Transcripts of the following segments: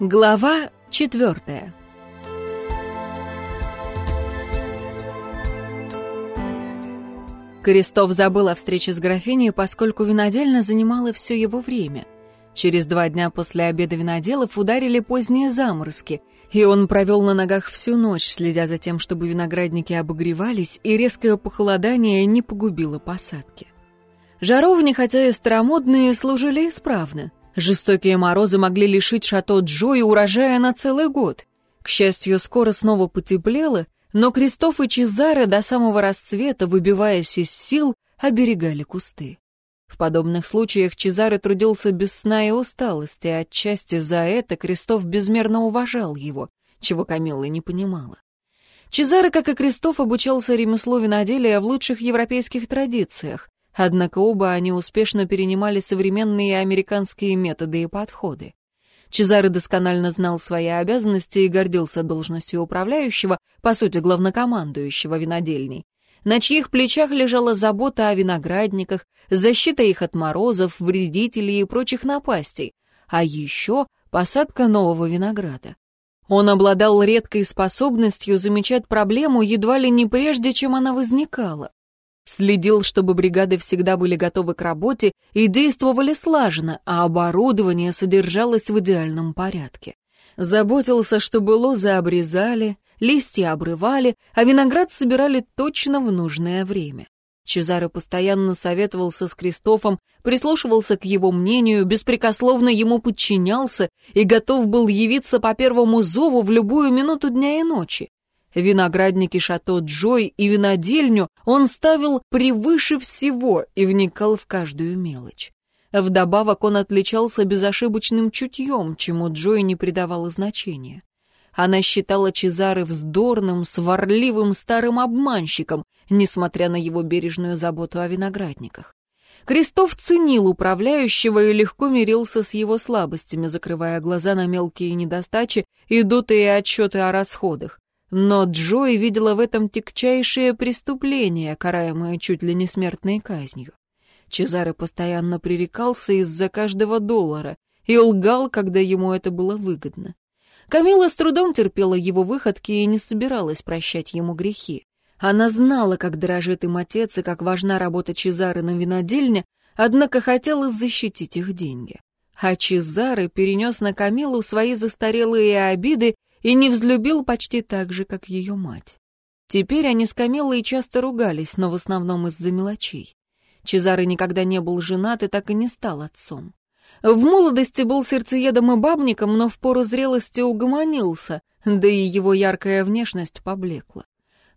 Глава четвертая. Крестов забыл о встрече с графиней, поскольку винодельня занимала все его время. Через два дня после обеда виноделов ударили поздние заморозки, и он провел на ногах всю ночь, следя за тем, чтобы виноградники обогревались, и резкое похолодание не погубило посадки. Жаровни, хотя и старомодные, служили исправно. Жестокие морозы могли лишить шато Джои урожая на целый год. К счастью, скоро снова потеплело, но Кристоф и Чезаре до самого расцвета, выбиваясь из сил, оберегали кусты. В подобных случаях Чезаре трудился без сна и усталости, и отчасти за это Кристоф безмерно уважал его, чего Камилла не понимала. Чезаре, как и Кристоф, обучался ремеслу виноделия в лучших европейских традициях, однако оба они успешно перенимали современные американские методы и подходы. Чезаре досконально знал свои обязанности и гордился должностью управляющего, по сути, главнокомандующего винодельней, на чьих плечах лежала забота о виноградниках, защита их от морозов, вредителей и прочих напастей, а еще посадка нового винограда. Он обладал редкой способностью замечать проблему едва ли не прежде, чем она возникала. Следил, чтобы бригады всегда были готовы к работе и действовали слаженно, а оборудование содержалось в идеальном порядке. Заботился, чтобы лозы обрезали, листья обрывали, а виноград собирали точно в нужное время. Чезаре постоянно советовался с Кристофом, прислушивался к его мнению, беспрекословно ему подчинялся и готов был явиться по первому зову в любую минуту дня и ночи. Виноградники Шато Джой и винодельню он ставил превыше всего и вникал в каждую мелочь. Вдобавок он отличался безошибочным чутьем, чему Джой не придавала значения. Она считала Чезары вздорным, сварливым старым обманщиком, несмотря на его бережную заботу о виноградниках. Крестов ценил управляющего и легко мирился с его слабостями, закрывая глаза на мелкие недостачи и дутые отчеты о расходах. Но Джой видела в этом тягчайшее преступление, караемое чуть ли не смертной казнью. Чезаре постоянно пререкался из-за каждого доллара и лгал, когда ему это было выгодно. Камила с трудом терпела его выходки и не собиралась прощать ему грехи. Она знала, как дорожит им отец и как важна работа Чезары на винодельне, однако хотела защитить их деньги. А Чезары перенес на Камилу свои застарелые обиды и не взлюбил почти так же, как ее мать. Теперь они с Камиллой часто ругались, но в основном из-за мелочей. Чезаре никогда не был женат и так и не стал отцом. В молодости был сердцеедом и бабником, но в пору зрелости угомонился, да и его яркая внешность поблекла.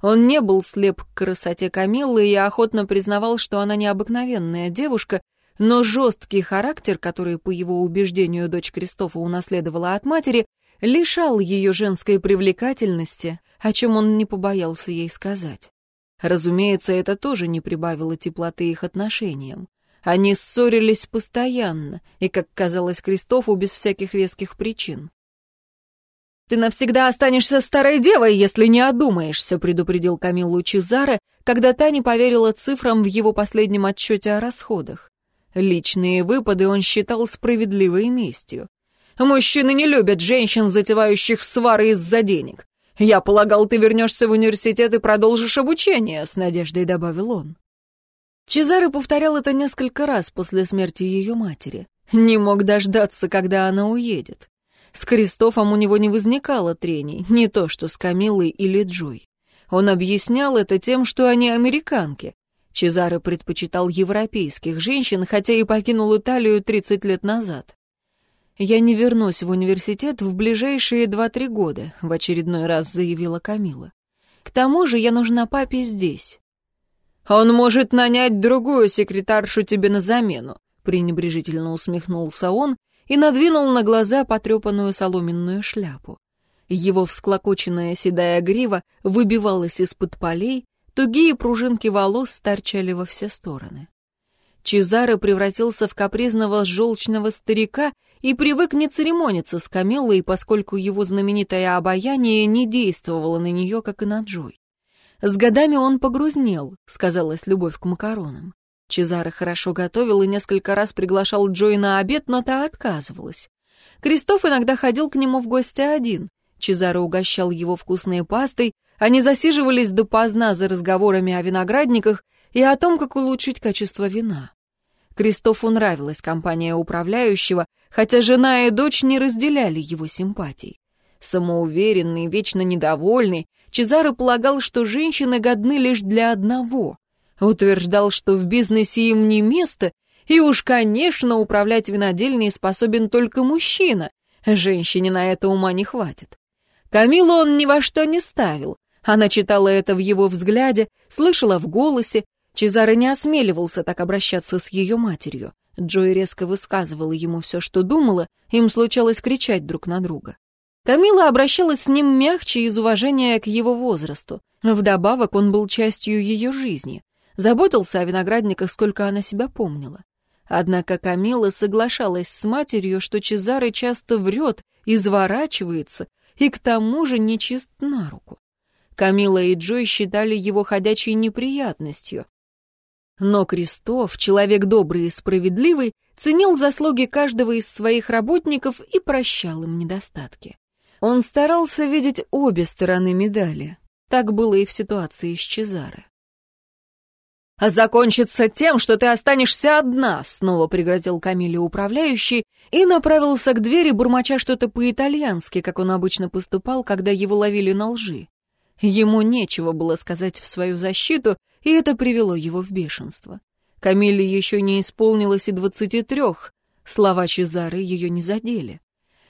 Он не был слеп к красоте Камиллы и охотно признавал, что она необыкновенная девушка, но жесткий характер, который, по его убеждению, дочь Кристофа унаследовала от матери, лишал ее женской привлекательности, о чем он не побоялся ей сказать. Разумеется, это тоже не прибавило теплоты их отношениям. Они ссорились постоянно, и, как казалось Кристофу, без всяких веских причин. «Ты навсегда останешься старой девой, если не одумаешься», предупредил Камиллу Чезаре, когда та не поверила цифрам в его последнем отчете о расходах. Личные выпады он считал справедливой местью. Мужчины не любят женщин, затевающих свары из-за денег. Я полагал, ты вернешься в университет и продолжишь обучение», — с надеждой добавил он. Чезаре повторял это несколько раз после смерти ее матери. Не мог дождаться, когда она уедет. С Кристофом у него не возникало трений, не то что с Камилой или Джой. Он объяснял это тем, что они американки. Чезаре предпочитал европейских женщин, хотя и покинул Италию 30 лет назад. «Я не вернусь в университет в ближайшие два-три года», — в очередной раз заявила Камила. «К тому же я нужна папе здесь». «Он может нанять другую секретаршу тебе на замену», — пренебрежительно усмехнулся он и надвинул на глаза потрепанную соломенную шляпу. Его всклокоченная седая грива выбивалась из-под полей, тугие пружинки волос торчали во все стороны. Чезаре превратился в капризного желчного старика и привык не церемониться с Камиллой, поскольку его знаменитое обаяние не действовало на нее, как и на Джой. С годами он погрузнел, сказалась любовь к макаронам. Чезаре хорошо готовил и несколько раз приглашал Джой на обед, но та отказывалась. Кристоф иногда ходил к нему в гости один. Чезаро угощал его вкусной пастой, они засиживались допоздна за разговорами о виноградниках и о том, как улучшить качество вина. Кристофу нравилась компания управляющего, хотя жена и дочь не разделяли его симпатий. Самоуверенный, вечно недовольный, Чезаро полагал, что женщины годны лишь для одного. Утверждал, что в бизнесе им не место, и уж, конечно, управлять винодельней способен только мужчина. Женщине на это ума не хватит. Камилу он ни во что не ставил. Она читала это в его взгляде, слышала в голосе. Чезаро не осмеливался так обращаться с ее матерью. Джой резко высказывала ему все, что думала, им случалось кричать друг на друга. Камила обращалась с ним мягче из уважения к его возрасту. Вдобавок он был частью ее жизни. Заботился о виноградниках, сколько она себя помнила. Однако Камила соглашалась с матерью, что Чезаре часто врет, изворачивается и к тому же нечист на руку. Камила и Джой считали его ходячей неприятностью. Но Крестов, человек добрый и справедливый, ценил заслуги каждого из своих работников и прощал им недостатки. Он старался видеть обе стороны медали. Так было и в ситуации с Чезаре. «А закончится тем, что ты останешься одна», — снова пригрозил Камиле управляющий и направился к двери, бурмоча что-то по-итальянски, как он обычно поступал, когда его ловили на лжи. Ему нечего было сказать в свою защиту, и это привело его в бешенство. Камиле еще не исполнилось и двадцати трех, слова Чезары ее не задели.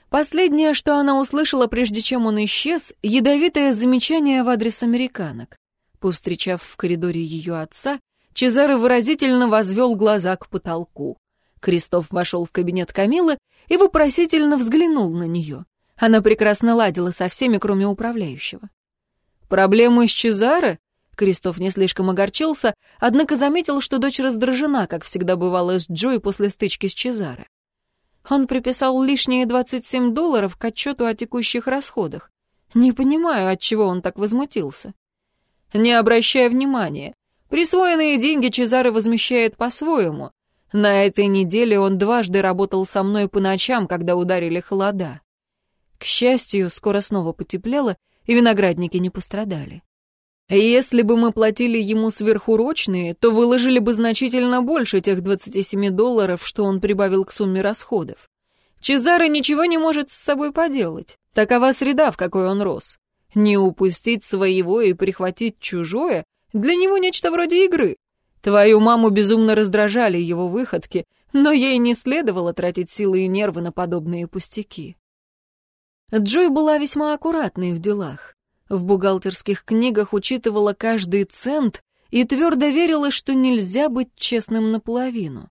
Последнее, что она услышала, прежде чем он исчез, ядовитое замечание в адрес американок. Повстречав в коридоре ее отца, Чезаре выразительно возвел глаза к потолку. Кристоф вошел в кабинет Камилы и вопросительно взглянул на нее. Она прекрасно ладила со всеми, кроме управляющего. «Проблемы с Чезаре?» Кристоф не слишком огорчился, однако заметил, что дочь раздражена, как всегда бывало с Джой после стычки с Чезаре. Он приписал лишние 27 долларов к отчету о текущих расходах. Не понимаю, от чего он так возмутился. Не обращая внимания. Присвоенные деньги Чезаре возмещает по-своему. На этой неделе он дважды работал со мной по ночам, когда ударили холода. К счастью, скоро снова потеплело, и виноградники не пострадали. Если бы мы платили ему сверхурочные, то выложили бы значительно больше тех 27 долларов, что он прибавил к сумме расходов. Чезаро ничего не может с собой поделать. Такова среда, в какой он рос. Не упустить своего и прихватить чужое — для него нечто вроде игры. Твою маму безумно раздражали его выходки, но ей не следовало тратить силы и нервы на подобные пустяки. Джой была весьма аккуратной в делах в бухгалтерских книгах учитывала каждый цент и твердо верила, что нельзя быть честным наполовину.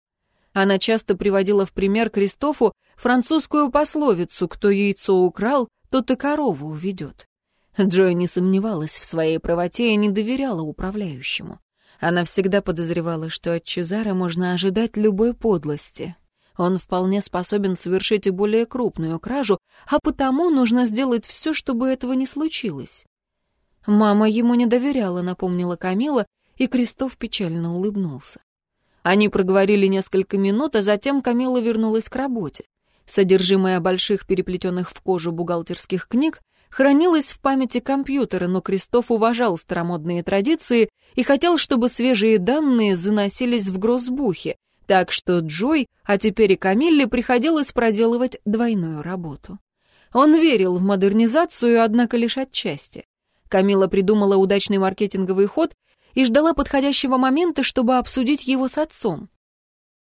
Она часто приводила в пример Кристофу французскую пословицу «Кто яйцо украл, тот и корову уведет». Джой не сомневалась в своей правоте и не доверяла управляющему. Она всегда подозревала, что от Чезара можно ожидать любой подлости. Он вполне способен совершить и более крупную кражу, а потому нужно сделать все, чтобы этого не случилось. «Мама ему не доверяла», — напомнила Камила, и Крестов печально улыбнулся. Они проговорили несколько минут, а затем Камила вернулась к работе. Содержимое больших переплетенных в кожу бухгалтерских книг хранилось в памяти компьютера, но Крестов уважал старомодные традиции и хотел, чтобы свежие данные заносились в гроссбухе, так что Джой, а теперь и Камилле приходилось проделывать двойную работу. Он верил в модернизацию, однако лишь отчасти. Камила придумала удачный маркетинговый ход и ждала подходящего момента, чтобы обсудить его с отцом.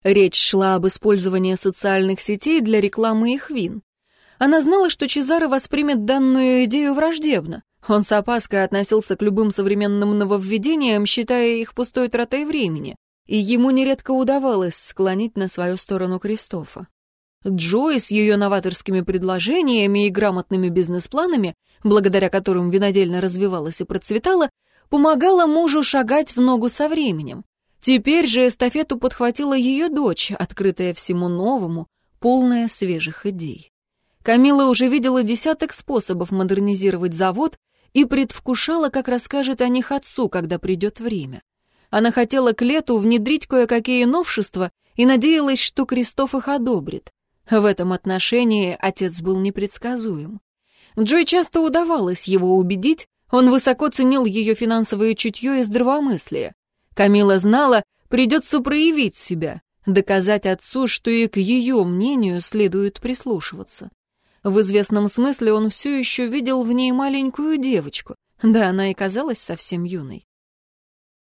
Речь шла об использовании социальных сетей для рекламы их вин. Она знала, что Чезаро воспримет данную идею враждебно. Он с опаской относился к любым современным нововведениям, считая их пустой тратой времени, и ему нередко удавалось склонить на свою сторону Кристофа. Джой с ее новаторскими предложениями и грамотными бизнес-планами, благодаря которым винодельно развивалась и процветала, помогала мужу шагать в ногу со временем. Теперь же эстафету подхватила ее дочь, открытая всему новому, полная свежих идей. Камила уже видела десяток способов модернизировать завод и предвкушала, как расскажет о них отцу, когда придет время. Она хотела к лету внедрить кое-какие новшества и надеялась, что Кристоф их одобрит. В этом отношении отец был непредсказуем. Джой часто удавалось его убедить, он высоко ценил ее финансовое чутье и здравомыслие. Камила знала, придется проявить себя, доказать отцу, что и к ее мнению следует прислушиваться. В известном смысле он все еще видел в ней маленькую девочку, да она и казалась совсем юной.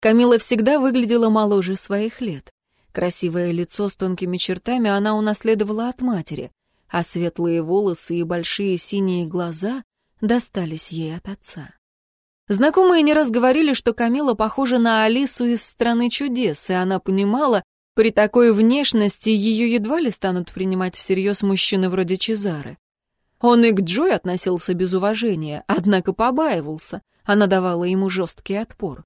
Камила всегда выглядела моложе своих лет. Красивое лицо с тонкими чертами она унаследовала от матери, а светлые волосы и большие синие глаза достались ей от отца. Знакомые не раз говорили, что Камила похожа на Алису из «Страны чудес», и она понимала, при такой внешности ее едва ли станут принимать всерьез мужчины вроде Чезары. Он и к Джой относился без уважения, однако побаивался, она давала ему жесткий отпор.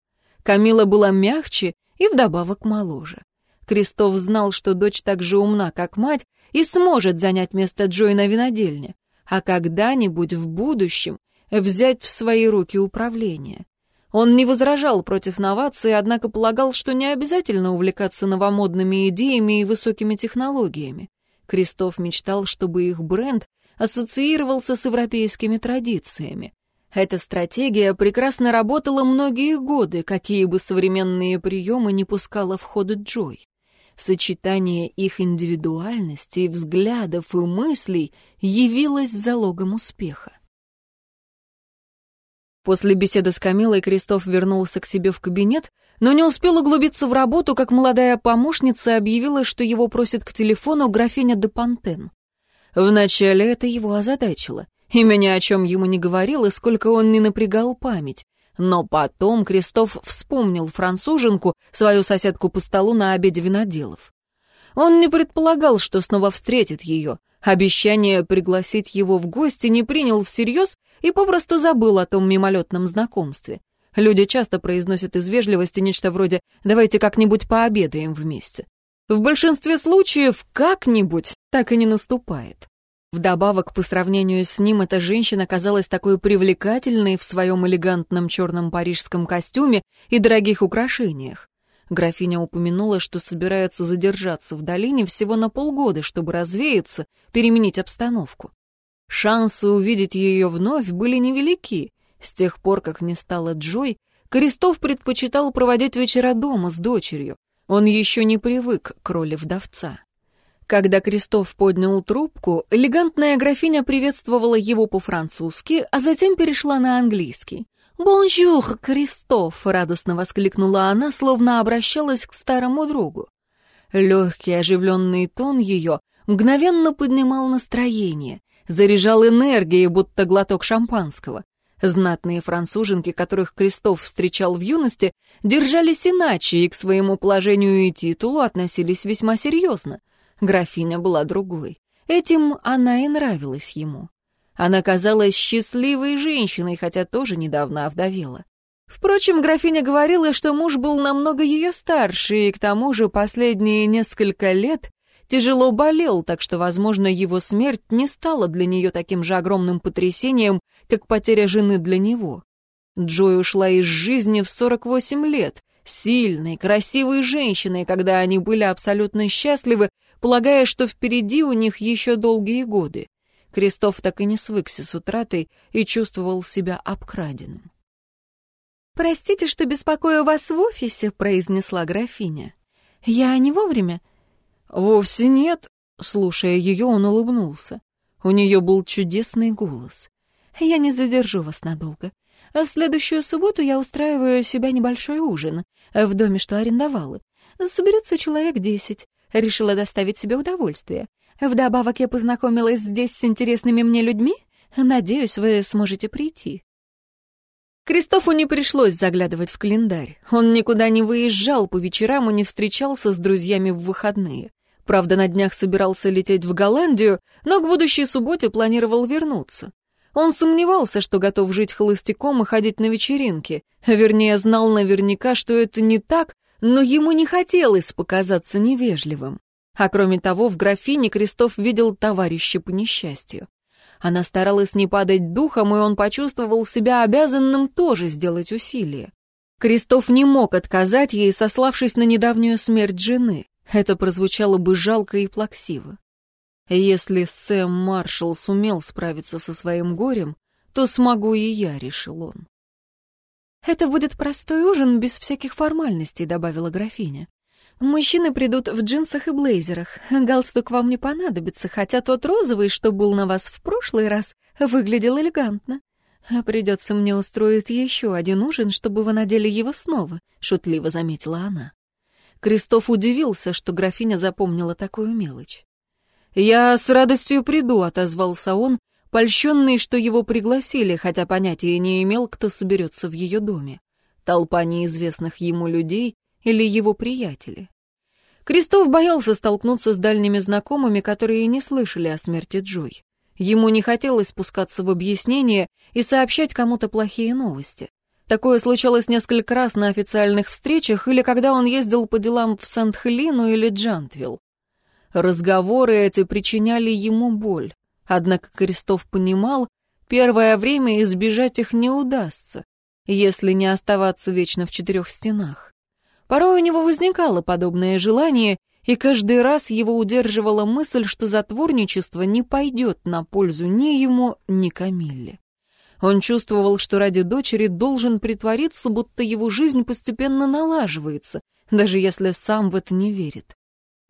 Камила была мягче и вдобавок моложе. Крестов знал, что дочь так же умна, как мать, и сможет занять место Джой на винодельне, а когда-нибудь в будущем взять в свои руки управление. Он не возражал против новаций, однако полагал, что не обязательно увлекаться новомодными идеями и высокими технологиями. Крестов мечтал, чтобы их бренд ассоциировался с европейскими традициями. Эта стратегия прекрасно работала многие годы, какие бы современные приемы не пускала в ход Джой. Сочетание их индивидуальностей, взглядов и мыслей явилось залогом успеха. После беседы с Камилой Крестов вернулся к себе в кабинет, но не успел углубиться в работу, как молодая помощница объявила, что его просит к телефону графиня де Пантен. Вначале это его озадачило. Имя ни о чем ему не говорил, и сколько он не напрягал память. Но потом Крестов вспомнил француженку, свою соседку по столу на обеде виноделов. Он не предполагал, что снова встретит ее, Обещание пригласить его в гости не принял всерьез и попросту забыл о том мимолетном знакомстве. Люди часто произносят из вежливости нечто вроде «давайте как-нибудь пообедаем вместе». В большинстве случаев «как-нибудь» так и не наступает. Вдобавок, по сравнению с ним, эта женщина казалась такой привлекательной в своем элегантном черном парижском костюме и дорогих украшениях. Графиня упомянула, что собирается задержаться в долине всего на полгода, чтобы развеяться, переменить обстановку. Шансы увидеть ее вновь были невелики. С тех пор, как не стало Джой, Крестов предпочитал проводить вечера дома с дочерью. Он еще не привык к роли вдовца. Когда Крестов поднял трубку, элегантная графиня приветствовала его по-французски, а затем перешла на английский. «Bonjour, Кристоф!» — радостно воскликнула она, словно обращалась к старому другу. Легкий оживленный тон ее мгновенно поднимал настроение, заряжал энергией, будто глоток шампанского. Знатные француженки, которых Кристоф встречал в юности, держались иначе и к своему положению и титулу относились весьма серьезно. Графиня была другой. Этим она и нравилась ему. Она казалась счастливой женщиной, хотя тоже недавно овдовела. Впрочем, графиня говорила, что муж был намного ее старше, и к тому же последние несколько лет тяжело болел, так что, возможно, его смерть не стала для нее таким же огромным потрясением, как потеря жены для него. Джой ушла из жизни в 48 лет, сильной, красивой женщиной, когда они были абсолютно счастливы, полагая, что впереди у них еще долгие годы. Крестов так и не свыкся с утратой и чувствовал себя обкраденным. «Простите, что беспокою вас в офисе», — произнесла графиня. «Я не вовремя?» «Вовсе нет», — слушая ее, он улыбнулся. У нее был чудесный голос. «Я не задержу вас надолго. В следующую субботу я устраиваю себе небольшой ужин в доме, что арендовала. Соберется человек десять. Решила доставить себе удовольствие. Вдобавок я познакомилась здесь с интересными мне людьми. Надеюсь, вы сможете прийти». Кристофу не пришлось заглядывать в календарь. Он никуда не выезжал по вечерам и не встречался с друзьями в выходные. Правда, на днях собирался лететь в Голландию, но к будущей субботе планировал вернуться. Он сомневался, что готов жить холостяком и ходить на вечеринки. Вернее, знал наверняка, что это не так, но ему не хотелось показаться невежливым. А кроме того, в графине Крестов видел товарища по несчастью. Она старалась не падать духом, и он почувствовал себя обязанным тоже сделать усилие. Крестов не мог отказать ей, сославшись на недавнюю смерть жены. Это прозвучало бы жалко и плаксиво. Если Сэм Маршалл сумел справиться со своим горем, то смогу и я, решил он. «Это будет простой ужин без всяких формальностей», — добавила графиня. «Мужчины придут в джинсах и блейзерах. Галстук вам не понадобится, хотя тот розовый, что был на вас в прошлый раз, выглядел элегантно. Придется мне устроить еще один ужин, чтобы вы надели его снова», — шутливо заметила она. Кристоф удивился, что графиня запомнила такую мелочь. «Я с радостью приду», — отозвался он, польщенный, что его пригласили, хотя понятия не имел, кто соберется в ее доме. Толпа неизвестных ему людей или его приятели. Кристоф боялся столкнуться с дальними знакомыми, которые не слышали о смерти Джой. Ему не хотелось спускаться в объяснение и сообщать кому-то плохие новости. Такое случалось несколько раз на официальных встречах или когда он ездил по делам в Сент-Хелину или Джантвилл. Разговоры эти причиняли ему боль. Однако Крестов понимал, первое время избежать их не удастся, если не оставаться вечно в четырех стенах. Порой у него возникало подобное желание, и каждый раз его удерживала мысль, что затворничество не пойдет на пользу ни ему, ни Камилле. Он чувствовал, что ради дочери должен притвориться, будто его жизнь постепенно налаживается, даже если сам в это не верит.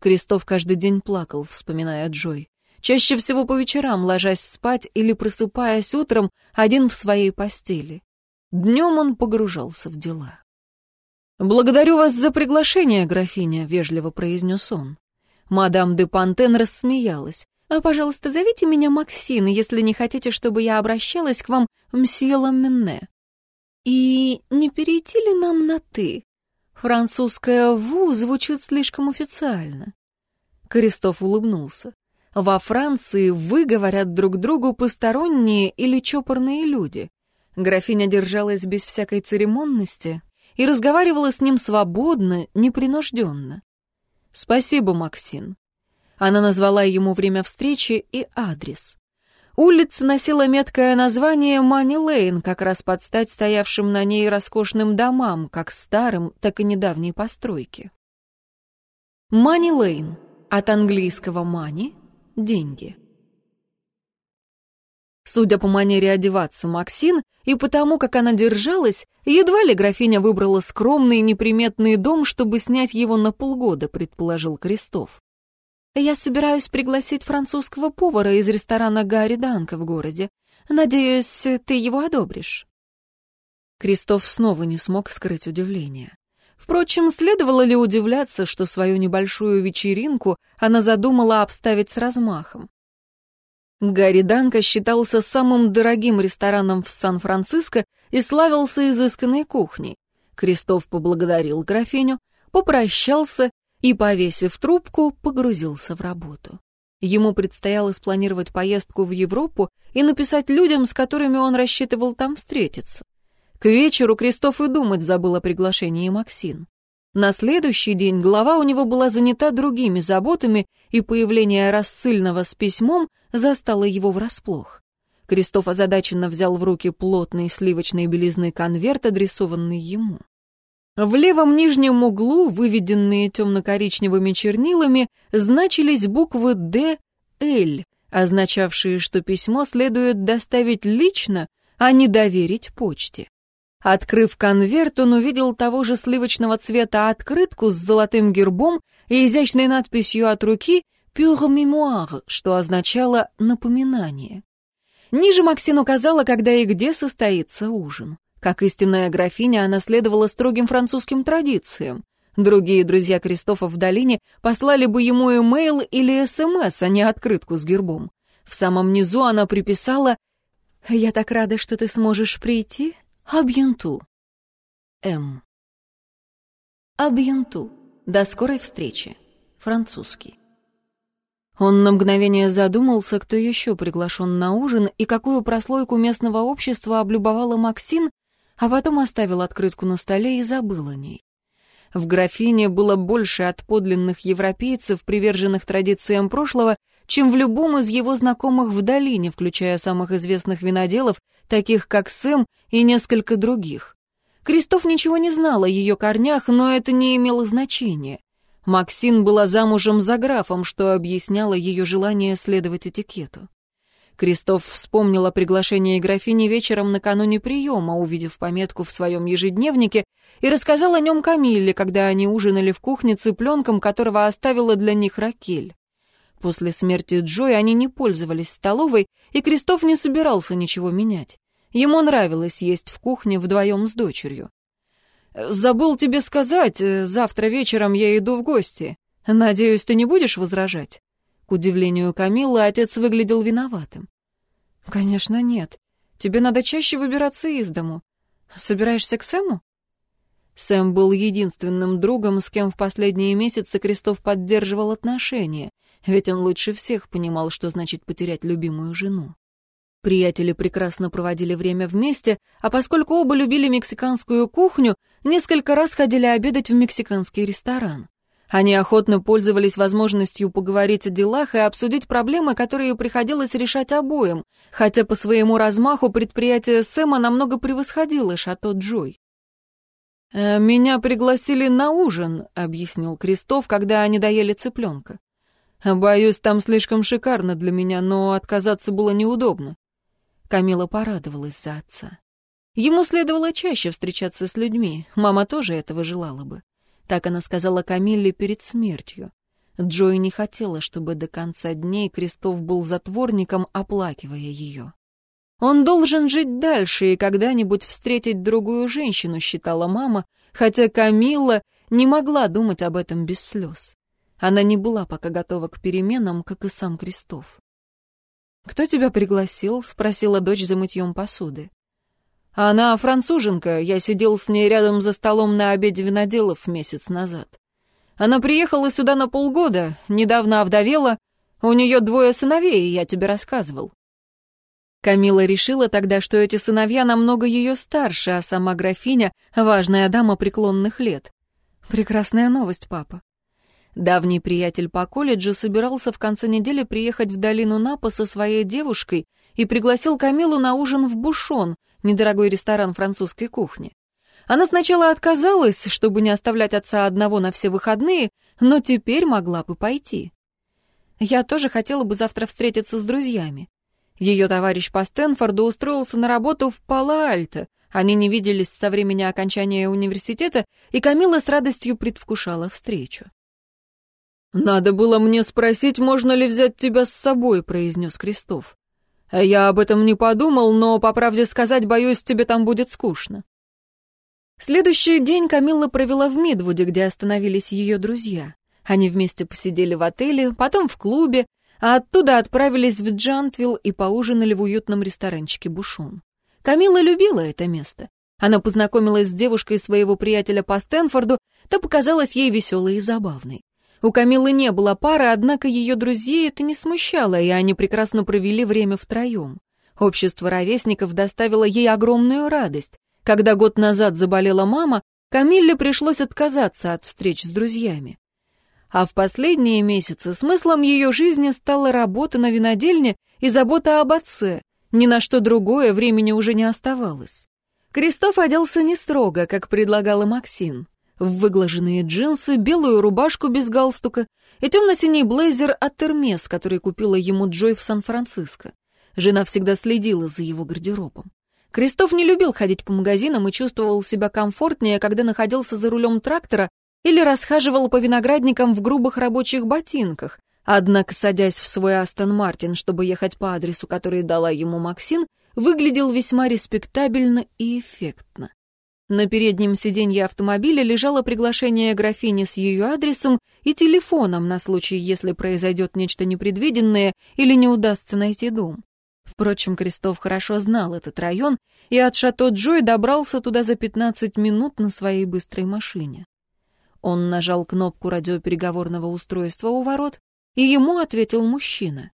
Крестов каждый день плакал, вспоминая Джой чаще всего по вечерам, ложась спать или просыпаясь утром, один в своей постели. Днем он погружался в дела. «Благодарю вас за приглашение, графиня», — вежливо произнес он. Мадам де Пантен рассмеялась. «А, пожалуйста, зовите меня Максин, если не хотите, чтобы я обращалась к вам мсье Ламенне. И не перейти ли нам на «ты»? Французское «ву» звучит слишком официально». Крестов улыбнулся. Во Франции вы говорят друг другу посторонние или чопорные люди. Графиня держалась без всякой церемонности и разговаривала с ним свободно, непринужденно. «Спасибо, Максим». Она назвала ему время встречи и адрес. Улица носила меткое название Мани Лейн, как раз под стать стоявшим на ней роскошным домам, как старым, так и недавней постройки. Мани Лейн, от английского «мани» деньги. Судя по манере одеваться Максин и потому, как она держалась, едва ли графиня выбрала скромный неприметный дом, чтобы снять его на полгода, предположил Крестов. «Я собираюсь пригласить французского повара из ресторана Гарри Данка в городе. Надеюсь, ты его одобришь». Крестов снова не смог скрыть удивление. Впрочем, следовало ли удивляться, что свою небольшую вечеринку она задумала обставить с размахом? Гарри Данко считался самым дорогим рестораном в Сан-Франциско и славился изысканной кухней. Крестов поблагодарил графиню, попрощался и, повесив трубку, погрузился в работу. Ему предстояло спланировать поездку в Европу и написать людям, с которыми он рассчитывал там встретиться. К вечеру Крестов и думать забыл о приглашении Максин. На следующий день голова у него была занята другими заботами, и появление рассыльного с письмом застало его врасплох. Крестов озадаченно взял в руки плотный сливочный белизный конверт, адресованный ему. В левом нижнем углу, выведенные темно-коричневыми чернилами, значились буквы «Д», «Л», означавшие, что письмо следует доставить лично, а не доверить почте. Открыв конверт, он увидел того же сливочного цвета открытку с золотым гербом и изящной надписью от руки «Pure Mémoire», что означало «напоминание». Ниже Максин указала, когда и где состоится ужин. Как истинная графиня, она следовала строгим французским традициям. Другие друзья Кристофа в долине послали бы ему имейл или СМС, а не открытку с гербом. В самом низу она приписала «Я так рада, что ты сможешь прийти. Абьянту. М. Абьянту. До скорой встречи. Французский. Он на мгновение задумался, кто еще приглашен на ужин и какую прослойку местного общества облюбовала Максин, а потом оставил открытку на столе и забыл о ней. В графине было больше от подлинных европейцев, приверженных традициям прошлого, чем в любом из его знакомых в долине, включая самых известных виноделов, таких как Сэм и несколько других. Кристоф ничего не знал о ее корнях, но это не имело значения. Максин была замужем за графом, что объясняло ее желание следовать этикету. Кристоф вспомнил о приглашении графини вечером накануне приема, увидев пометку в своем ежедневнике, и рассказал о нем Камилле, когда они ужинали в кухне цыпленком, которого оставила для них Ракель. После смерти Джой они не пользовались столовой, и Кристоф не собирался ничего менять. Ему нравилось есть в кухне вдвоем с дочерью. «Забыл тебе сказать, э, завтра вечером я иду в гости. Надеюсь, ты не будешь возражать?» К удивлению Камиллы, отец выглядел виноватым. «Конечно, нет. Тебе надо чаще выбираться из дому. Собираешься к Сэму?» Сэм был единственным другом, с кем в последние месяцы Крестов поддерживал отношения, ведь он лучше всех понимал, что значит потерять любимую жену. Приятели прекрасно проводили время вместе, а поскольку оба любили мексиканскую кухню, несколько раз ходили обедать в мексиканский ресторан. Они охотно пользовались возможностью поговорить о делах и обсудить проблемы, которые приходилось решать обоим, хотя по своему размаху предприятие Сэма намного превосходило шато Джой. «Э, «Меня пригласили на ужин», — объяснил Крестов, когда они доели цыпленка. «Боюсь, там слишком шикарно для меня, но отказаться было неудобно. Камила порадовалась за отца. Ему следовало чаще встречаться с людьми, мама тоже этого желала бы. Так она сказала Камилле перед смертью. Джой не хотела, чтобы до конца дней Крестов был затворником, оплакивая ее. Он должен жить дальше и когда-нибудь встретить другую женщину, считала мама, хотя Камилла не могла думать об этом без слез. Она не была пока готова к переменам, как и сам Крестов. «Кто тебя пригласил?» — спросила дочь за мытьем посуды. «Она француженка, я сидел с ней рядом за столом на обеде виноделов месяц назад. Она приехала сюда на полгода, недавно овдовела, у нее двое сыновей, я тебе рассказывал». Камила решила тогда, что эти сыновья намного ее старше, а сама графиня — важная дама преклонных лет. «Прекрасная новость, папа. Давний приятель по колледжу собирался в конце недели приехать в долину Напа со своей девушкой и пригласил Камилу на ужин в Бушон, недорогой ресторан французской кухни. Она сначала отказалась, чтобы не оставлять отца одного на все выходные, но теперь могла бы пойти. Я тоже хотела бы завтра встретиться с друзьями. Ее товарищ по Стэнфорду устроился на работу в Пало-Альто. Они не виделись со времени окончания университета, и Камила с радостью предвкушала встречу. «Надо было мне спросить, можно ли взять тебя с собой», — произнес Крестов. «Я об этом не подумал, но, по правде сказать, боюсь, тебе там будет скучно». Следующий день Камилла провела в Мидвуде, где остановились ее друзья. Они вместе посидели в отеле, потом в клубе, а оттуда отправились в Джантвилл и поужинали в уютном ресторанчике Бушон. Камилла любила это место. Она познакомилась с девушкой своего приятеля по Стэнфорду, та показалась ей веселой и забавной. У Камилы не было пары, однако ее друзей это не смущало, и они прекрасно провели время втроем. Общество ровесников доставило ей огромную радость. Когда год назад заболела мама, Камилле пришлось отказаться от встреч с друзьями. А в последние месяцы смыслом ее жизни стала работа на винодельне и забота об отце. Ни на что другое времени уже не оставалось. Крестов оделся не строго, как предлагала Максин в выглаженные джинсы, белую рубашку без галстука и темно-синий блейзер от Эрмес, который купила ему Джой в Сан-Франциско. Жена всегда следила за его гардеробом. Крестов не любил ходить по магазинам и чувствовал себя комфортнее, когда находился за рулем трактора или расхаживал по виноградникам в грубых рабочих ботинках. Однако, садясь в свой Астон Мартин, чтобы ехать по адресу, который дала ему Максин, выглядел весьма респектабельно и эффектно. На переднем сиденье автомобиля лежало приглашение графини с ее адресом и телефоном на случай, если произойдет нечто непредвиденное или не удастся найти дом. Впрочем, Крестов хорошо знал этот район и от шато Джой добрался туда за 15 минут на своей быстрой машине. Он нажал кнопку радиопереговорного устройства у ворот, и ему ответил мужчина.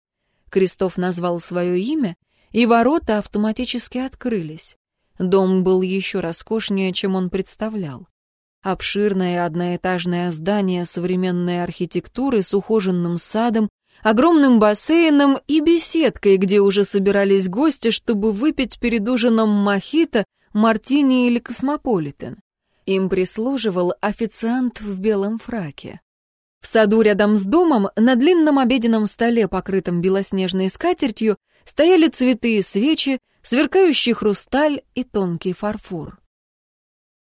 Крестов назвал свое имя, и ворота автоматически открылись. Дом был еще роскошнее, чем он представлял. Обширное одноэтажное здание современной архитектуры с ухоженным садом, огромным бассейном и беседкой, где уже собирались гости, чтобы выпить перед ужином мохито, мартини или космополитен. Им прислуживал официант в белом фраке. В саду рядом с домом на длинном обеденном столе, покрытом белоснежной скатертью, стояли цветы и свечи, сверкающий хрусталь и тонкий фарфор.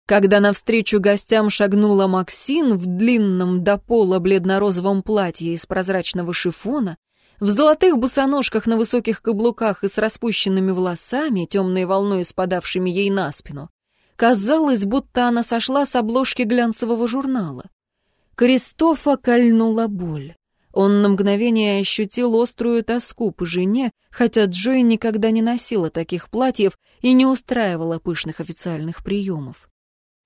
Когда навстречу гостям шагнула Максин в длинном до пола бледно-розовом платье из прозрачного шифона, в золотых босоножках на высоких каблуках и с распущенными волосами, темной волной спадавшими ей на спину, казалось, будто она сошла с обложки глянцевого журнала. Кристофа кольнула боль. Он на мгновение ощутил острую тоску по жене, хотя Джой никогда не носила таких платьев и не устраивала пышных официальных приемов.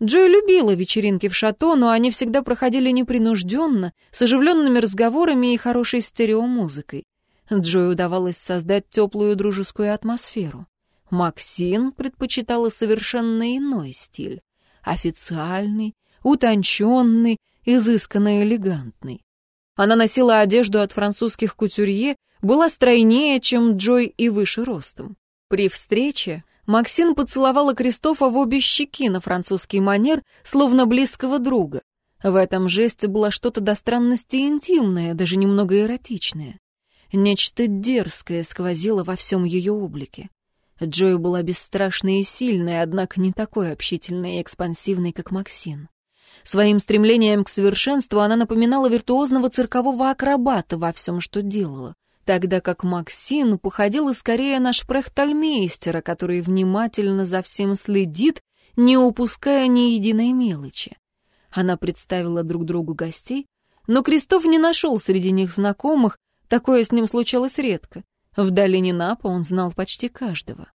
Джой любила вечеринки в шато, но они всегда проходили непринужденно, с оживленными разговорами и хорошей стереомузыкой. Джой удавалось создать теплую дружескую атмосферу. Максин предпочитала совершенно иной стиль. Официальный, утонченный, изысканно элегантный. Она носила одежду от французских кутюрье, была стройнее, чем Джой и выше ростом. При встрече Максин поцеловала Кристофа в обе щеки на французский манер, словно близкого друга. В этом жесте было что-то до странности интимное, даже немного эротичное. Нечто дерзкое сквозило во всем ее облике. Джой была бесстрашной и сильной, однако не такой общительной и экспансивной, как Максин. Своим стремлением к совершенству она напоминала виртуозного циркового акробата во всем, что делала, тогда как Максин походила скорее на шпрехтальмейстера, который внимательно за всем следит, не упуская ни единой мелочи. Она представила друг другу гостей, но Крестов не нашел среди них знакомых, такое с ним случалось редко. В долине Напа он знал почти каждого.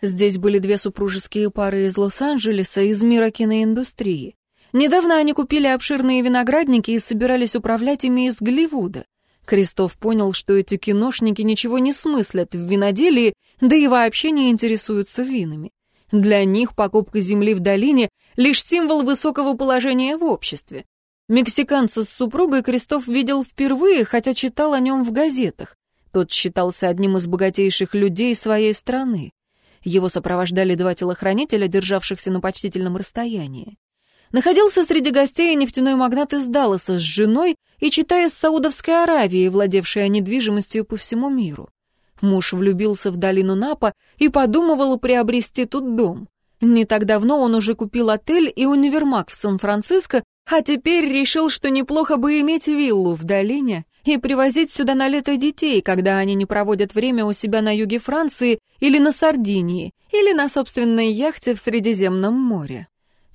Здесь были две супружеские пары из Лос-Анджелеса, из мира киноиндустрии. Недавно они купили обширные виноградники и собирались управлять ими из Голливуда. Крестов понял, что эти киношники ничего не смыслят в виноделии, да и вообще не интересуются винами. Для них покупка земли в долине — лишь символ высокого положения в обществе. Мексиканца с супругой Крестов видел впервые, хотя читал о нем в газетах. Тот считался одним из богатейших людей своей страны. Его сопровождали два телохранителя, державшихся на почтительном расстоянии. Находился среди гостей нефтяной магнат из Далласа с женой и читая из Саудовской Аравии, владевшая недвижимостью по всему миру. Муж влюбился в долину Напа и подумывал приобрести тут дом. Не так давно он уже купил отель и универмаг в Сан-Франциско, а теперь решил, что неплохо бы иметь виллу в долине и привозить сюда на лето детей, когда они не проводят время у себя на юге Франции или на Сардинии, или на собственной яхте в Средиземном море.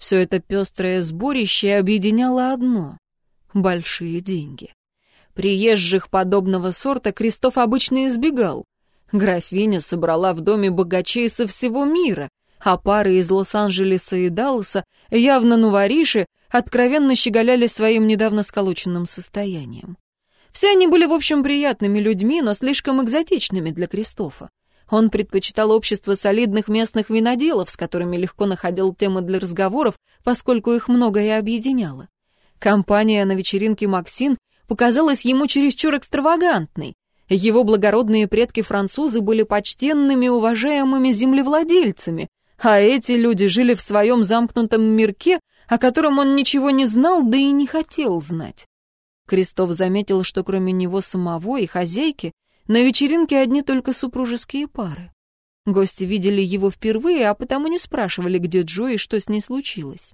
Все это пестрое сборище объединяло одно — большие деньги. Приезжих подобного сорта Крестов обычно избегал. Графиня собрала в доме богачей со всего мира, а пары из Лос-Анджелеса и Далласа, явно нувориши, откровенно щеголяли своим недавно сколоченным состоянием. Все они были, в общем, приятными людьми, но слишком экзотичными для Кристофа. Он предпочитал общество солидных местных виноделов, с которыми легко находил темы для разговоров, поскольку их многое объединяло. Компания на вечеринке Максин показалась ему чересчур экстравагантной. Его благородные предки-французы были почтенными, уважаемыми землевладельцами, а эти люди жили в своем замкнутом мирке, о котором он ничего не знал, да и не хотел знать. Крестов заметил, что кроме него самого и хозяйки на вечеринке одни только супружеские пары. Гости видели его впервые, а потому не спрашивали, где Джо и что с ней случилось.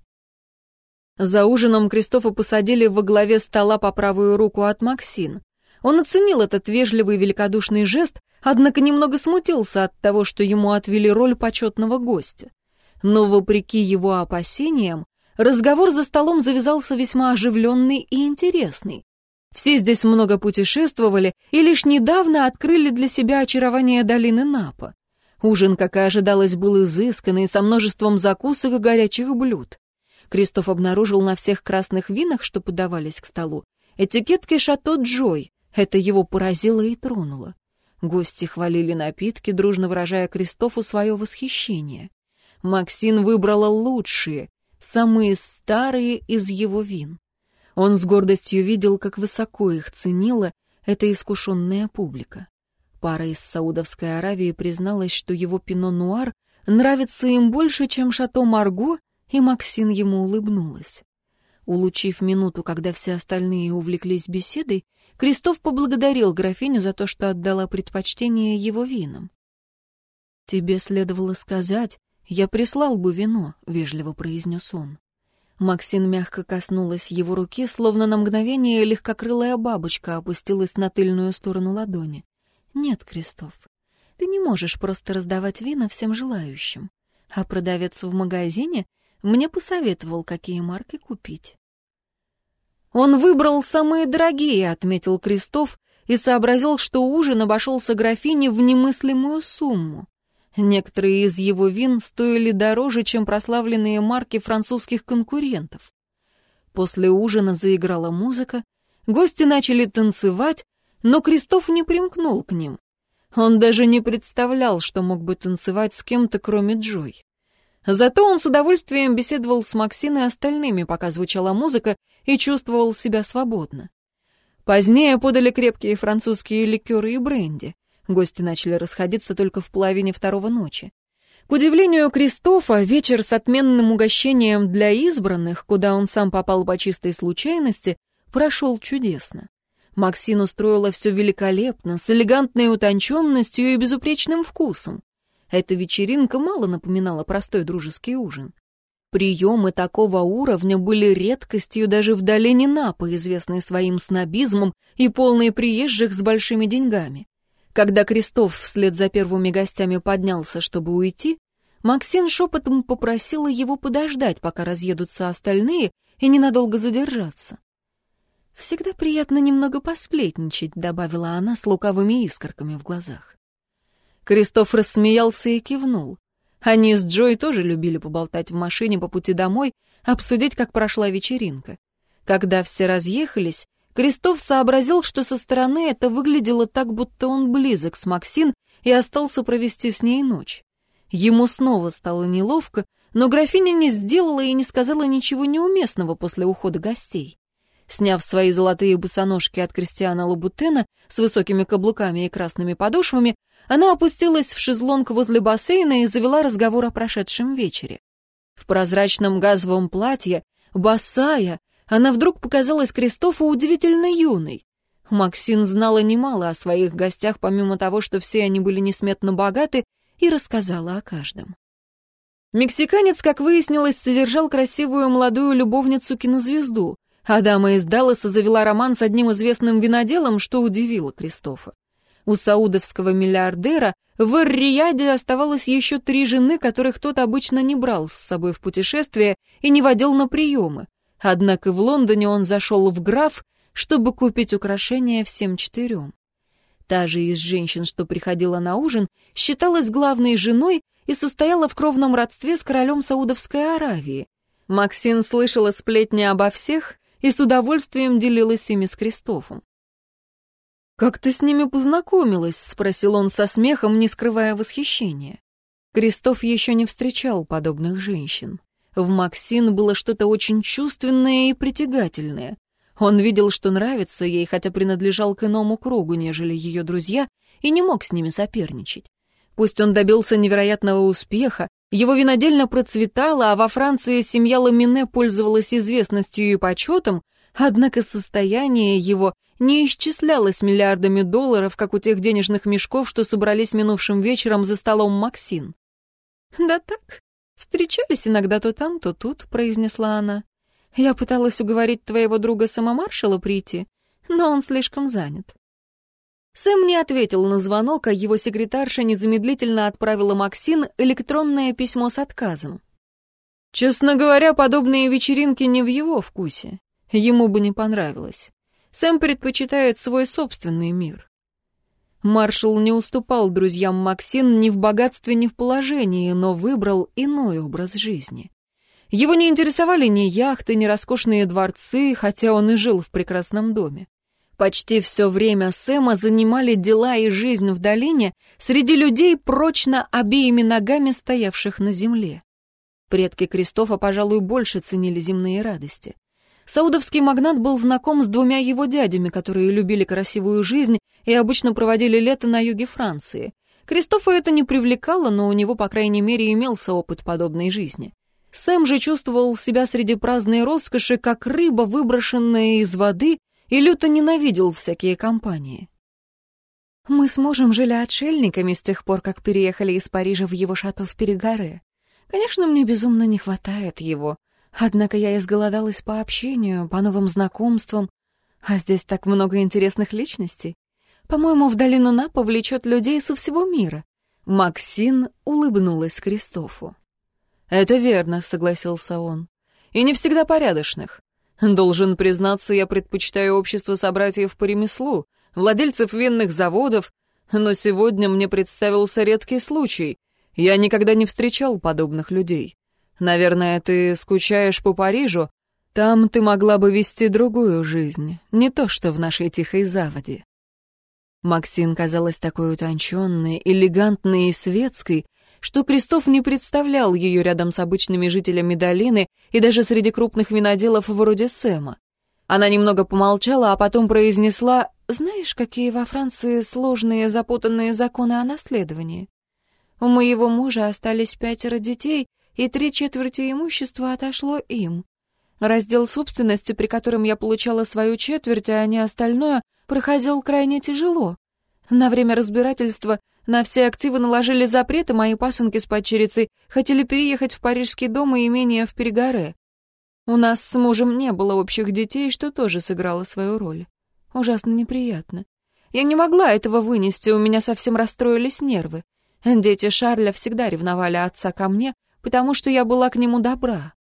За ужином Кристофа посадили во главе стола по правую руку от Максин. Он оценил этот вежливый великодушный жест, однако немного смутился от того, что ему отвели роль почетного гостя. Но, вопреки его опасениям, разговор за столом завязался весьма оживленный и интересный. Все здесь много путешествовали и лишь недавно открыли для себя очарование долины Напа. Ужин, как и ожидалось, был изысканный, со множеством закусок и горячих блюд. Кристоф обнаружил на всех красных винах, что подавались к столу, этикетки «Шато Джой». Это его поразило и тронуло. Гости хвалили напитки, дружно выражая Кристофу свое восхищение. Максин выбрала лучшие, самые старые из его вин. Он с гордостью видел, как высоко их ценила эта искушенная публика. Пара из Саудовской Аравии призналась, что его пино-нуар нравится им больше, чем шато Марго, и Максин ему улыбнулась. Улучив минуту, когда все остальные увлеклись беседой, Крестов поблагодарил графиню за то, что отдала предпочтение его винам. «Тебе следовало сказать, я прислал бы вино», — вежливо произнес он. Максин мягко коснулась его руки, словно на мгновение легкокрылая бабочка опустилась на тыльную сторону ладони. «Нет, Крестов, ты не можешь просто раздавать вина всем желающим. А продавец в магазине мне посоветовал, какие марки купить. «Он выбрал самые дорогие», — отметил Крестов и сообразил, что ужин обошелся графине в немыслимую сумму. Некоторые из его вин стоили дороже, чем прославленные марки французских конкурентов. После ужина заиграла музыка, гости начали танцевать, но Крестов не примкнул к ним. Он даже не представлял, что мог бы танцевать с кем-то, кроме Джой. Зато он с удовольствием беседовал с Максиной и остальными, пока звучала музыка, и чувствовал себя свободно. Позднее подали крепкие французские ликеры и бренди. Гости начали расходиться только в половине второго ночи. К удивлению Кристофа, вечер с отменным угощением для избранных, куда он сам попал по чистой случайности, прошел чудесно. Максин устроила все великолепно, с элегантной утонченностью и безупречным вкусом. Эта вечеринка мало напоминала простой дружеский ужин. Приемы такого уровня были редкостью даже в долине Напа, известной своим снобизмом и полной приезжих с большими деньгами. Когда Крестов вслед за первыми гостями поднялся, чтобы уйти, Максин шепотом попросила его подождать, пока разъедутся остальные, и ненадолго задержаться. «Всегда приятно немного посплетничать», — добавила она с лукавыми искорками в глазах. Кристоф рассмеялся и кивнул. Они с Джой тоже любили поболтать в машине по пути домой, обсудить, как прошла вечеринка. Когда все разъехались, Кристоф сообразил, что со стороны это выглядело так, будто он близок с Максин и остался провести с ней ночь. Ему снова стало неловко, но графиня не сделала и не сказала ничего неуместного после ухода гостей. Сняв свои золотые босоножки от Кристиана Лабутена с высокими каблуками и красными подошвами, она опустилась в шезлонг возле бассейна и завела разговор о прошедшем вечере. В прозрачном газовом платье, босая, она вдруг показалась Кристофу удивительно юной. Максин знала немало о своих гостях, помимо того, что все они были несметно богаты, и рассказала о каждом. Мексиканец, как выяснилось, содержал красивую молодую любовницу-кинозвезду — а дама из Далласа завела роман с одним известным виноделом, что удивило Кристофа. У саудовского миллиардера в Эр-Рияде оставалось еще три жены, которых тот обычно не брал с собой в путешествие и не водил на приемы. Однако в Лондоне он зашел в граф, чтобы купить украшения всем четырем. Та же из женщин, что приходила на ужин, считалась главной женой и состояла в кровном родстве с королем Саудовской Аравии. Максин слышала сплетни обо всех, и с удовольствием делилась ими с Кристофом. «Как ты с ними познакомилась?» — спросил он со смехом, не скрывая восхищения. Кристоф еще не встречал подобных женщин. В Максин было что-то очень чувственное и притягательное. Он видел, что нравится ей, хотя принадлежал к иному кругу, нежели ее друзья, и не мог с ними соперничать. Пусть он добился невероятного успеха, его винодельня процветала, а во Франции семья Ламине пользовалась известностью и почетом, однако состояние его не исчислялось миллиардами долларов, как у тех денежных мешков, что собрались минувшим вечером за столом Максин. «Да так, встречались иногда то там, то тут», — произнесла она. «Я пыталась уговорить твоего друга-самомаршала прийти, но он слишком занят. Сэм не ответил на звонок, а его секретарша незамедлительно отправила Максин электронное письмо с отказом. Честно говоря, подобные вечеринки не в его вкусе. Ему бы не понравилось. Сэм предпочитает свой собственный мир. Маршал не уступал друзьям Максин ни в богатстве, ни в положении, но выбрал иной образ жизни. Его не интересовали ни яхты, ни роскошные дворцы, хотя он и жил в прекрасном доме. Почти все время Сэма занимали дела и жизнь в долине среди людей, прочно обеими ногами стоявших на земле. Предки Кристофа, пожалуй, больше ценили земные радости. Саудовский магнат был знаком с двумя его дядями, которые любили красивую жизнь и обычно проводили лето на юге Франции. Кристофа это не привлекало, но у него, по крайней мере, имелся опыт подобной жизни. Сэм же чувствовал себя среди праздной роскоши, как рыба, выброшенная из воды, и люто ненавидел всякие компании. Мы с мужем жили отшельниками с тех пор, как переехали из Парижа в его шато в Перегаре. Конечно, мне безумно не хватает его. Однако я изголодалась по общению, по новым знакомствам. А здесь так много интересных личностей. По-моему, в долину Напа влечет людей со всего мира. Максин улыбнулась Кристофу. «Это верно», — согласился он. «И не всегда порядочных. Должен признаться, я предпочитаю общество собратьев по ремеслу, владельцев винных заводов, но сегодня мне представился редкий случай. Я никогда не встречал подобных людей. Наверное, ты скучаешь по Парижу? Там ты могла бы вести другую жизнь, не то что в нашей тихой заводе». Максин казалась такой утонченной, элегантной и светской, что Крестов не представлял ее рядом с обычными жителями долины и даже среди крупных виноделов вроде Сэма. Она немного помолчала, а потом произнесла, «Знаешь, какие во Франции сложные запутанные законы о наследовании? У моего мужа остались пятеро детей, и три четверти имущества отошло им. Раздел собственности, при котором я получала свою четверть, а не остальное, проходил крайне тяжело. На время разбирательства на все активы наложили запреты, мои пасынки с падчерицей хотели переехать в парижский дом и имение в Перегоре. У нас с мужем не было общих детей, что тоже сыграло свою роль. Ужасно неприятно. Я не могла этого вынести, у меня совсем расстроились нервы. Дети Шарля всегда ревновали отца ко мне, потому что я была к нему добра.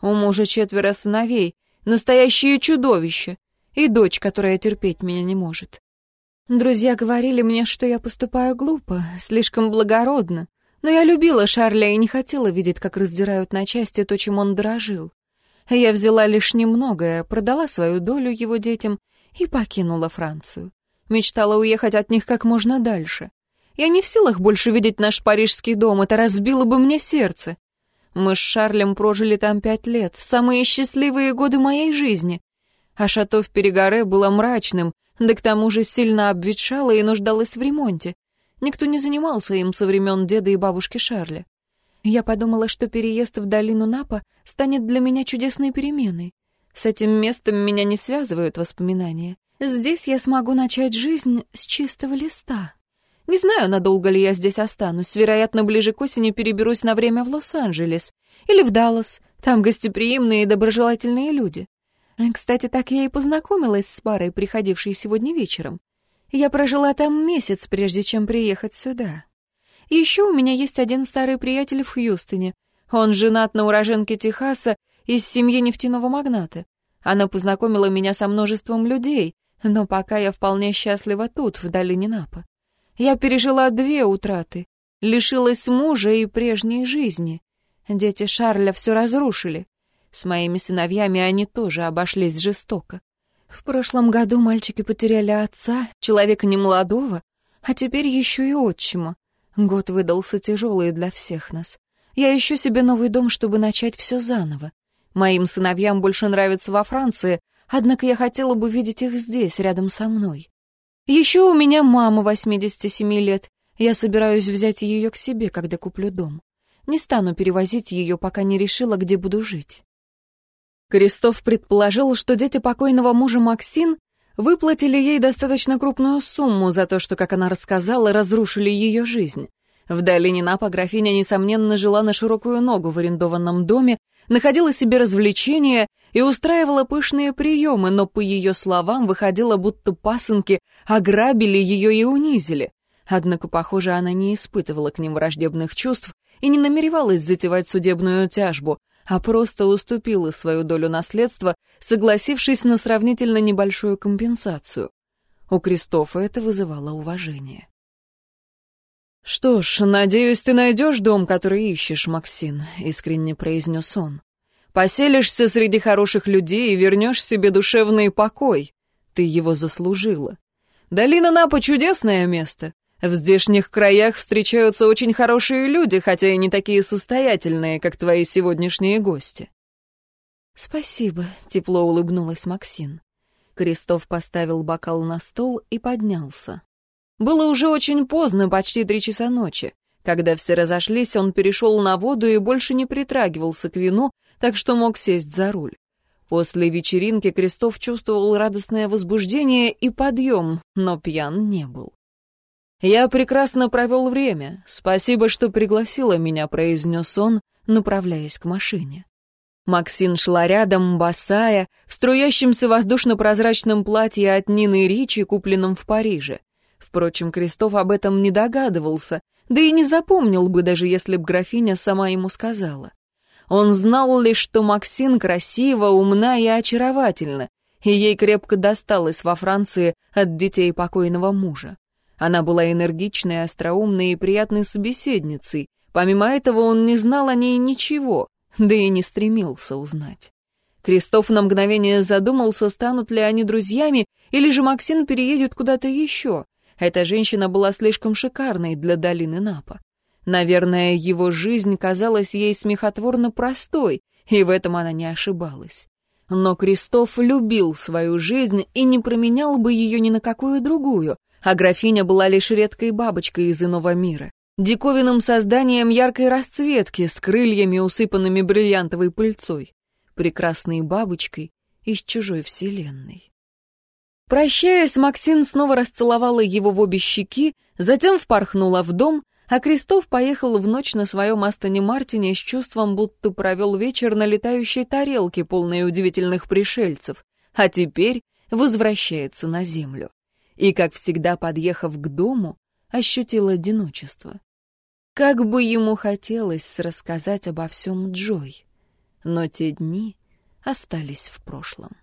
У мужа четверо сыновей, настоящее чудовище, и дочь, которая терпеть меня не может. Друзья говорили мне, что я поступаю глупо, слишком благородно, но я любила Шарля и не хотела видеть, как раздирают на части то, чем он дорожил. Я взяла лишь немногое, продала свою долю его детям и покинула Францию. Мечтала уехать от них как можно дальше. Я не в силах больше видеть наш парижский дом, это разбило бы мне сердце. Мы с Шарлем прожили там пять лет, самые счастливые годы моей жизни. А шато в Перегоре было мрачным, да к тому же сильно обветшало и нуждалось в ремонте. Никто не занимался им со времен деда и бабушки Шарля. Я подумала, что переезд в долину Напа станет для меня чудесной переменой. С этим местом меня не связывают воспоминания. Здесь я смогу начать жизнь с чистого листа. Не знаю, надолго ли я здесь останусь. Вероятно, ближе к осени переберусь на время в Лос-Анджелес. Или в Даллас. Там гостеприимные и доброжелательные люди. Кстати, так я и познакомилась с парой, приходившей сегодня вечером. Я прожила там месяц, прежде чем приехать сюда. Еще у меня есть один старый приятель в Хьюстоне. Он женат на уроженке Техаса из семьи нефтяного магната. Она познакомила меня со множеством людей, но пока я вполне счастлива тут, в долине Напа. Я пережила две утраты. Лишилась мужа и прежней жизни. Дети Шарля все разрушили. С моими сыновьями они тоже обошлись жестоко. В прошлом году мальчики потеряли отца, человека немолодого, а теперь еще и отчима. Год выдался тяжелый для всех нас. Я ищу себе новый дом, чтобы начать все заново. Моим сыновьям больше нравится во Франции, однако я хотела бы видеть их здесь, рядом со мной. Еще у меня мама 87 лет. Я собираюсь взять ее к себе, когда куплю дом. Не стану перевозить ее, пока не решила, где буду жить. Крестов предположил, что дети покойного мужа Максин выплатили ей достаточно крупную сумму за то, что, как она рассказала, разрушили ее жизнь. В долине Напа графиня, несомненно, жила на широкую ногу в арендованном доме, находила себе развлечения и устраивала пышные приемы, но, по ее словам, выходило, будто пасынки ограбили ее и унизили. Однако, похоже, она не испытывала к ним враждебных чувств и не намеревалась затевать судебную тяжбу, а просто уступила свою долю наследства, согласившись на сравнительно небольшую компенсацию. У Кристофа это вызывало уважение. «Что ж, надеюсь, ты найдешь дом, который ищешь, Максин», — искренне произнес он. «Поселишься среди хороших людей и вернешь себе душевный покой. Ты его заслужила. Долина Напа — чудесное место. В здешних краях встречаются очень хорошие люди, хотя и не такие состоятельные, как твои сегодняшние гости». «Спасибо», — тепло улыбнулась Максин. Крестов поставил бокал на стол и поднялся. Было уже очень поздно, почти три часа ночи. Когда все разошлись, он перешел на воду и больше не притрагивался к вину, так что мог сесть за руль. После вечеринки Крестов чувствовал радостное возбуждение и подъем, но пьян не был. «Я прекрасно провел время. Спасибо, что пригласила меня», — произнес он, направляясь к машине. Максин шла рядом, босая, в струящемся воздушно-прозрачном платье от Нины Ричи, купленном в Париже. Впрочем, Крестов об этом не догадывался, да и не запомнил бы, даже если б графиня сама ему сказала. Он знал лишь, что Максин красива, умна и очаровательна, и ей крепко досталось во Франции от детей покойного мужа. Она была энергичной, остроумной и приятной собеседницей. Помимо этого он не знал о ней ничего, да и не стремился узнать. Кристоф на мгновение задумался, станут ли они друзьями, или же Максин переедет куда-то еще. Эта женщина была слишком шикарной для долины Напа. Наверное, его жизнь казалась ей смехотворно простой, и в этом она не ошибалась. Но Кристоф любил свою жизнь и не променял бы ее ни на какую другую, а графиня была лишь редкой бабочкой из иного мира, диковинным созданием яркой расцветки с крыльями, усыпанными бриллиантовой пыльцой, прекрасной бабочкой из чужой вселенной. Прощаясь, Максин снова расцеловала его в обе щеки, затем впорхнула в дом, а Крестов поехал в ночь на своем Астоне Мартине с чувством, будто провел вечер на летающей тарелке, полной удивительных пришельцев, а теперь возвращается на землю и, как всегда, подъехав к дому, ощутил одиночество. Как бы ему хотелось рассказать обо всем Джой, но те дни остались в прошлом.